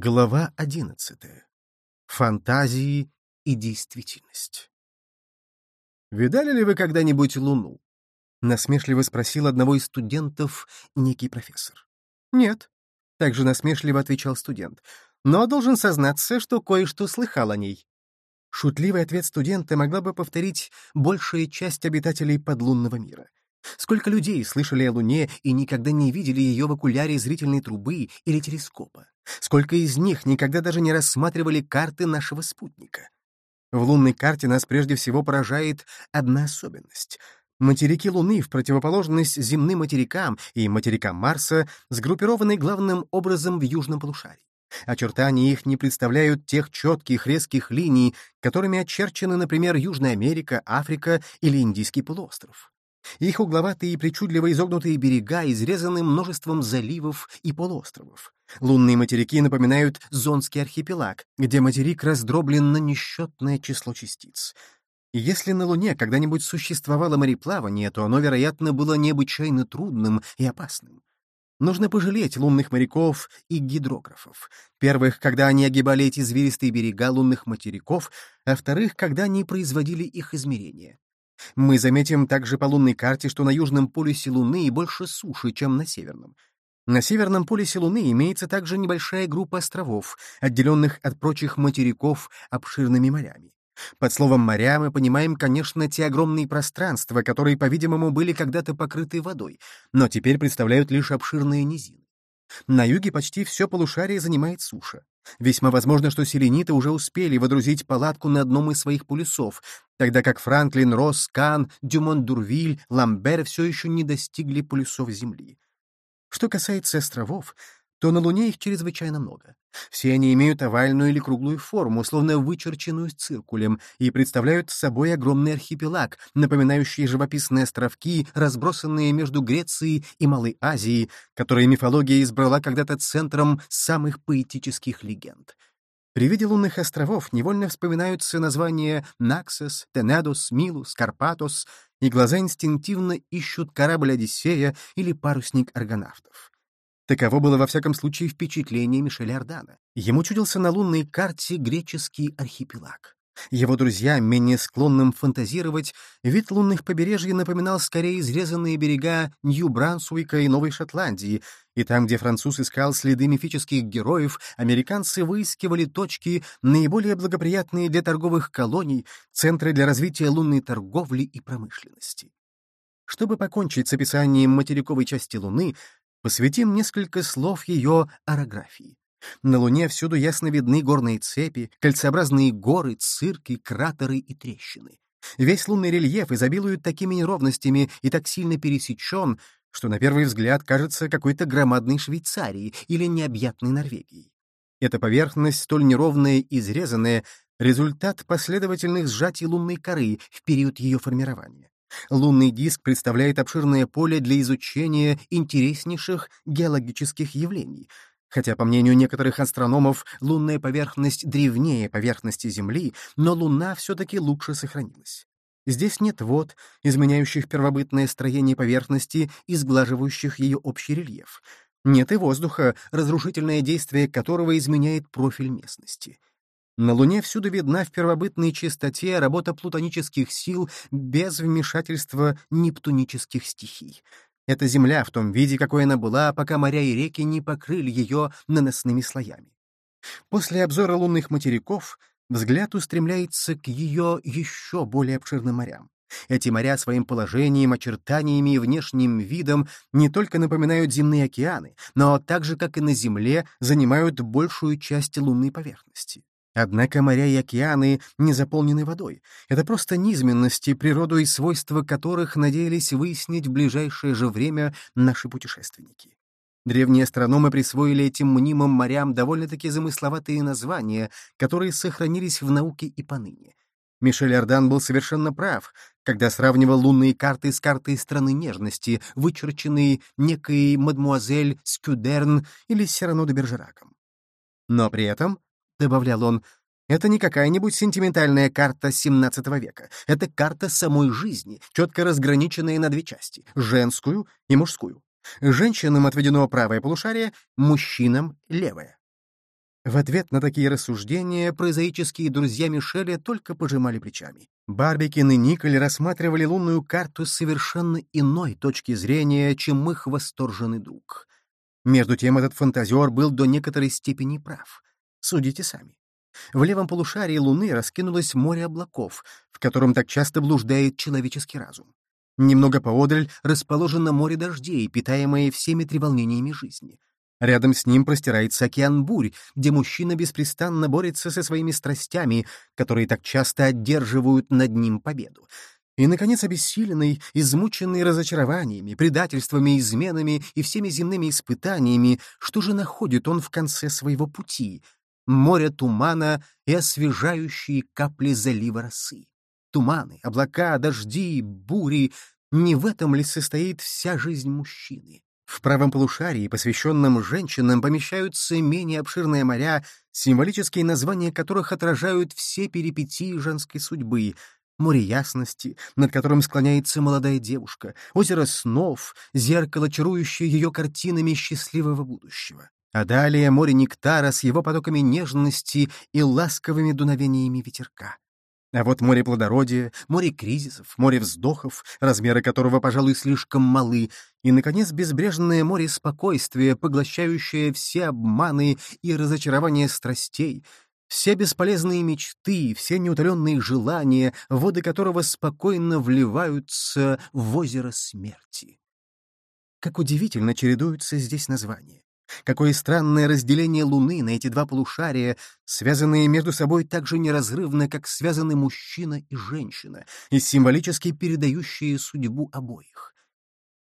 Глава одиннадцатая. Фантазии и действительность. «Видали ли вы когда-нибудь Луну?» — насмешливо спросил одного из студентов некий профессор. «Нет», — также насмешливо отвечал студент, «но должен сознаться, что кое-что слыхал о ней». Шутливый ответ студента могла бы повторить большая часть обитателей подлунного мира. Сколько людей слышали о Луне и никогда не видели ее в окуляре зрительной трубы или телескопа? Сколько из них никогда даже не рассматривали карты нашего спутника? В лунной карте нас прежде всего поражает одна особенность. Материки Луны, в противоположность земным материкам и материкам Марса, сгруппированы главным образом в южном полушарии. Очертания их не представляют тех четких резких линий, которыми очерчены, например, Южная Америка, Африка или Индийский полуостров. Их угловатые и причудливо изогнутые берега изрезаны множеством заливов и полуостровов. Лунные материки напоминают Зонский архипелаг, где материк раздроблен на несчетное число частиц. если на Луне когда-нибудь существовало мореплавание, то оно, вероятно, было необычайно трудным и опасным. Нужно пожалеть лунных моряков и гидрографов. Первых, когда они огибали эти извилистые берега лунных материков, а вторых, когда они производили их измерения. Мы заметим также по лунной карте, что на южном полюсе Луны больше суши, чем на северном. На северном полюсе Луны имеется также небольшая группа островов, отделенных от прочих материков обширными морями. Под словом «моря» мы понимаем, конечно, те огромные пространства, которые, по-видимому, были когда-то покрыты водой, но теперь представляют лишь обширные низины. На юге почти все полушарие занимает суша. Весьма возможно, что селениты уже успели водрузить палатку на одном из своих полюсов, тогда как Франклин, Росс, Кан, Дюмон-Дурвиль, Ламбер все еще не достигли полюсов Земли. Что касается островов, то на Луне их чрезвычайно много. Все они имеют овальную или круглую форму, словно вычерченную циркулем, и представляют собой огромный архипелаг, напоминающий живописные островки, разбросанные между Грецией и Малой Азией, которые мифология избрала когда-то центром самых поэтических легенд. При виде лунных островов невольно вспоминаются названия Наксос, Тенедос, Милус, Карпатос, и глаза инстинктивно ищут корабль Одиссея или парусник аргонавтов. Таково было во всяком случае впечатление Мишеля Ордана. Ему чудился на лунной карте греческий архипелаг. Его друзьям, менее склонным фантазировать, вид лунных побережий напоминал скорее изрезанные берега Нью-Брансуика и Новой Шотландии, и там, где француз искал следы мифических героев, американцы выискивали точки, наиболее благоприятные для торговых колоний, центры для развития лунной торговли и промышленности. Чтобы покончить с описанием материковой части Луны, Посвятим несколько слов ее орографии. На Луне всюду ясно видны горные цепи, кольцеобразные горы, цирки, кратеры и трещины. Весь лунный рельеф изобилует такими неровностями и так сильно пересечен, что на первый взгляд кажется какой-то громадной Швейцарией или необъятной Норвегией. Эта поверхность, столь неровная и изрезанная, результат последовательных сжатий лунной коры в период ее формирования. Лунный диск представляет обширное поле для изучения интереснейших геологических явлений, хотя, по мнению некоторых астрономов, лунная поверхность древнее поверхности Земли, но Луна все-таки лучше сохранилась. Здесь нет вод, изменяющих первобытное строение поверхности и сглаживающих ее общий рельеф. Нет и воздуха, разрушительное действие которого изменяет профиль местности. На Луне всюду видна в первобытной чистоте работа плутонических сил без вмешательства нептунических стихий. Это Земля в том виде, какой она была, пока моря и реки не покрыли ее наносными слоями. После обзора лунных материков взгляд устремляется к ее еще более обширным морям. Эти моря своим положением, очертаниями и внешним видом не только напоминают земные океаны, но так же, как и на Земле, занимают большую часть лунной поверхности. Однако моря и океаны не заполнены водой. Это просто низменности, природу и свойства которых надеялись выяснить в ближайшее же время наши путешественники. Древние астрономы присвоили этим мнимым морям довольно-таки замысловатые названия, которые сохранились в науке и поныне. Мишель Ардан был совершенно прав, когда сравнивал лунные карты с картой страны нежности, вычерченные некой мадмуазель Скюдерн или Сирано де Бержераком. Но при этом — добавлял он, — это не какая-нибудь сентиментальная карта XVII века. Это карта самой жизни, четко разграниченная на две части — женскую и мужскую. Женщинам отведено правое полушарие, мужчинам — левое. В ответ на такие рассуждения прозаические друзья Мишеля только пожимали плечами. Барбикин и Николь рассматривали лунную карту с совершенно иной точки зрения, чем их восторженный друг. Между тем этот фантазер был до некоторой степени прав. Судите сами. В левом полушарии Луны раскинулось море облаков, в котором так часто блуждает человеческий разум. Немного поодаль расположено море дождей, питаемое всеми треволнениями жизни. Рядом с ним простирается океан бурь, где мужчина беспрестанно борется со своими страстями, которые так часто одерживают над ним победу. И, наконец, обессиленный, измученный разочарованиями, предательствами, изменами и всеми земными испытаниями, что же находит он в конце своего пути? Море тумана и освежающие капли залива росы. Туманы, облака, дожди, бури — не в этом ли состоит вся жизнь мужчины? В правом полушарии, посвященном женщинам, помещаются менее обширные моря, символические названия которых отражают все перипетии женской судьбы. Море ясности, над которым склоняется молодая девушка, озеро снов, зеркало, чарующее ее картинами счастливого будущего. А далее море нектара с его потоками нежности и ласковыми дуновениями ветерка. А вот море плодородия, море кризисов, море вздохов, размеры которого, пожалуй, слишком малы, и, наконец, безбрежное море спокойствия, поглощающее все обманы и разочарования страстей, все бесполезные мечты, все неутоленные желания, воды которого спокойно вливаются в озеро смерти. Как удивительно чередуются здесь названия. Какое странное разделение Луны на эти два полушария, связанные между собой так же неразрывно, как связаны мужчина и женщина, и символически передающие судьбу обоих.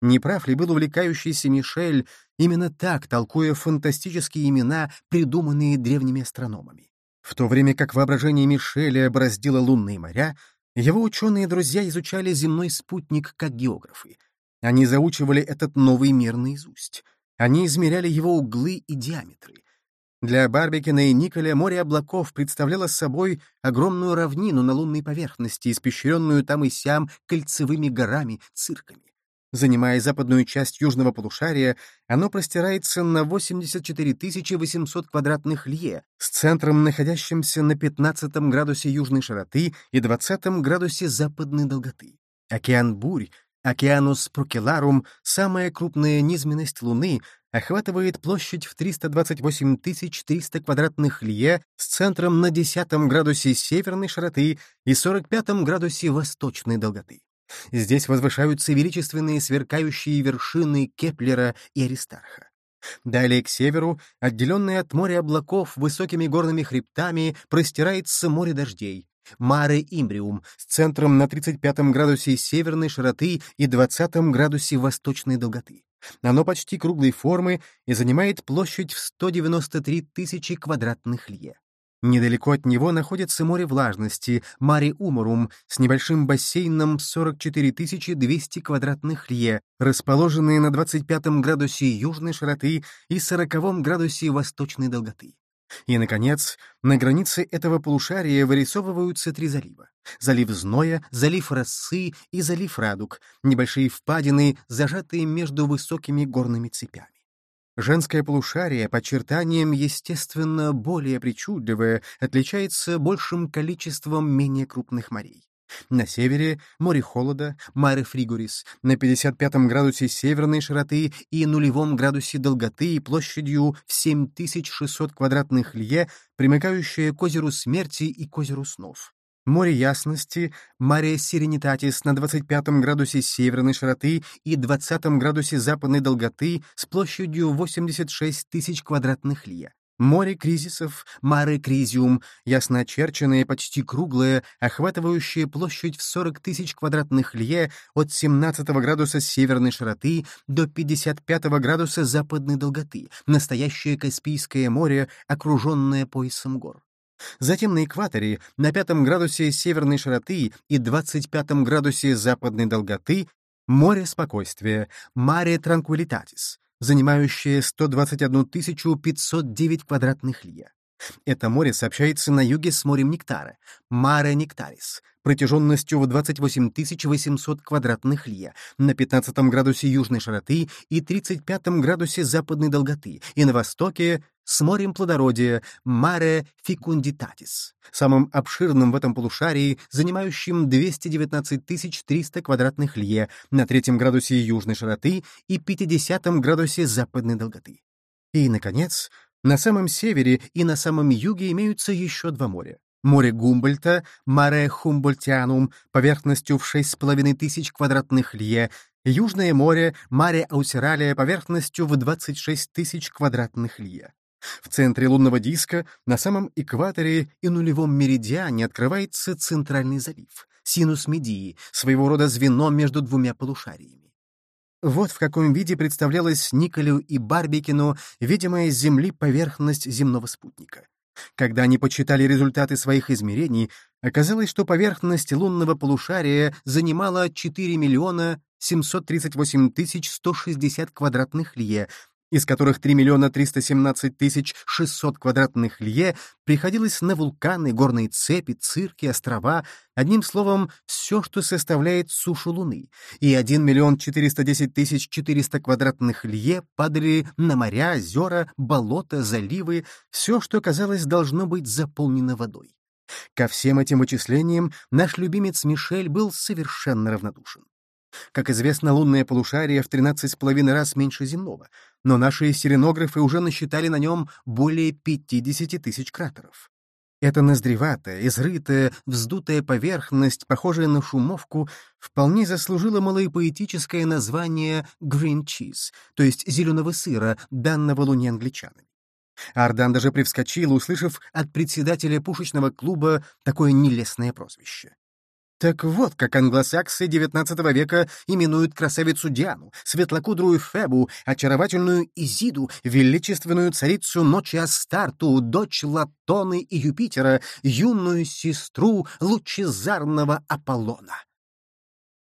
Не прав ли был увлекающийся Мишель, именно так толкуя фантастические имена, придуманные древними астрономами? В то время как воображение Мишеля бороздило лунные моря, его ученые друзья изучали земной спутник как географы. Они заучивали этот новый мир наизусть. Они измеряли его углы и диаметры. Для Барбикина и Николя море облаков представляло собой огромную равнину на лунной поверхности, испещренную там и сям кольцевыми горами, цирками. Занимая западную часть южного полушария, оно простирается на 84 800 квадратных лье, с центром, находящимся на 15 градусе южной широты и 20 градусе западной долготы. Океан бурь Океанус Прокеларум, самая крупная низменность Луны, охватывает площадь в 328 300 квадратных лье с центром на 10 градусе северной широты и 45 градусе восточной долготы. Здесь возвышаются величественные сверкающие вершины Кеплера и Аристарха. Далее к северу, отделенное от моря облаков высокими горными хребтами, простирается море дождей, Маре Имбриум с центром на 35 градусе северной широты и 20 градусе восточной долготы. Оно почти круглой формы и занимает площадь в 193 тысячи квадратных лье. Недалеко от него находится море влажности, Маре Уморум, с небольшим бассейном 44 200 квадратных лье, расположенные на 25 градусе южной широты и 40 градусе восточной долготы. И, наконец, на границе этого полушария вырисовываются три залива. Залив Зноя, залив Росы и залив Радуг, небольшие впадины, зажатые между высокими горными цепями. Женское полушарие по чертаниям, естественно, более причудливое, отличается большим количеством менее крупных морей. На севере — море холода, Маре Фригурис, на 55 градусе северной широты и нулевом градусе долготы и площадью в 7600 квадратных лье, примыкающее к озеру смерти и к озеру снов. Море ясности, Маре Сиренитатис на 25 градусе северной широты и 20 градусе западной долготы с площадью 86 тысяч квадратных лье. Море кризисов, маре кризиум, ясно очерченное, почти круглое, охватывающее площадь в 40 тысяч квадратных лье от 17 градуса северной широты до 55 градуса западной долготы, настоящее Каспийское море, окруженное поясом гор. Затем на экваторе, на пятом градусе северной широты и 25 градусе западной долготы, море спокойствия, маре транквилитатис, занимающее 121 509 квадратных лье. Это море сообщается на юге с морем Нектара, Маре Нектарис, протяженностью в 28 800 квадратных лье, на 15 градусе южной широты и 35 градусе западной долготы, и на востоке с морем плодородия Маре Фикундитатис, самым обширным в этом полушарии, занимающим 219 300 квадратных лье на третьем градусе южной широты и 50 градусе западной долготы. И, наконец, на самом севере и на самом юге имеются еще два моря. Море Гумбольта, Маре Хумбольтианум, поверхностью в 6,5 тысяч квадратных лье, Южное море, Маре Аусералия, поверхностью в 26 тысяч квадратных лье. В центре лунного диска, на самом экваторе и нулевом меридиане открывается центральный залив, синус Медии, своего рода звено между двумя полушариями. Вот в каком виде представлялась Николю и Барбикину видимая с Земли поверхность земного спутника. Когда они почитали результаты своих измерений, оказалось, что поверхность лунного полушария занимала 4 миллиона 738 тысяч 160 квадратных лье, из которых 3 миллиона 317 тысяч 600 квадратных лье приходилось на вулканы, горные цепи, цирки, острова, одним словом, все, что составляет сушу Луны, и 1 миллион 410 тысяч 400 квадратных лье падали на моря, озера, болота, заливы, все, что, казалось, должно быть заполнено водой. Ко всем этим вычислениям наш любимец Мишель был совершенно равнодушен. Как известно, лунное полушарие в 13,5 раз меньше земного, но наши сиренографы уже насчитали на нем более 50 тысяч кратеров. Эта ноздреватая, изрытая, вздутая поверхность, похожая на шумовку, вполне заслужила малоэпоэтическое название «green cheese», то есть зеленого сыра, данного Луне англичанами. Ардан даже привскочил, услышав от председателя пушечного клуба такое нелестное прозвище. Так вот, как англосаксы XIX века именуют красавицу Диану, светлокудрую Фебу, очаровательную Изиду, величественную царицу ночи Астарту, дочь Латоны и Юпитера, юную сестру лучезарного Аполлона.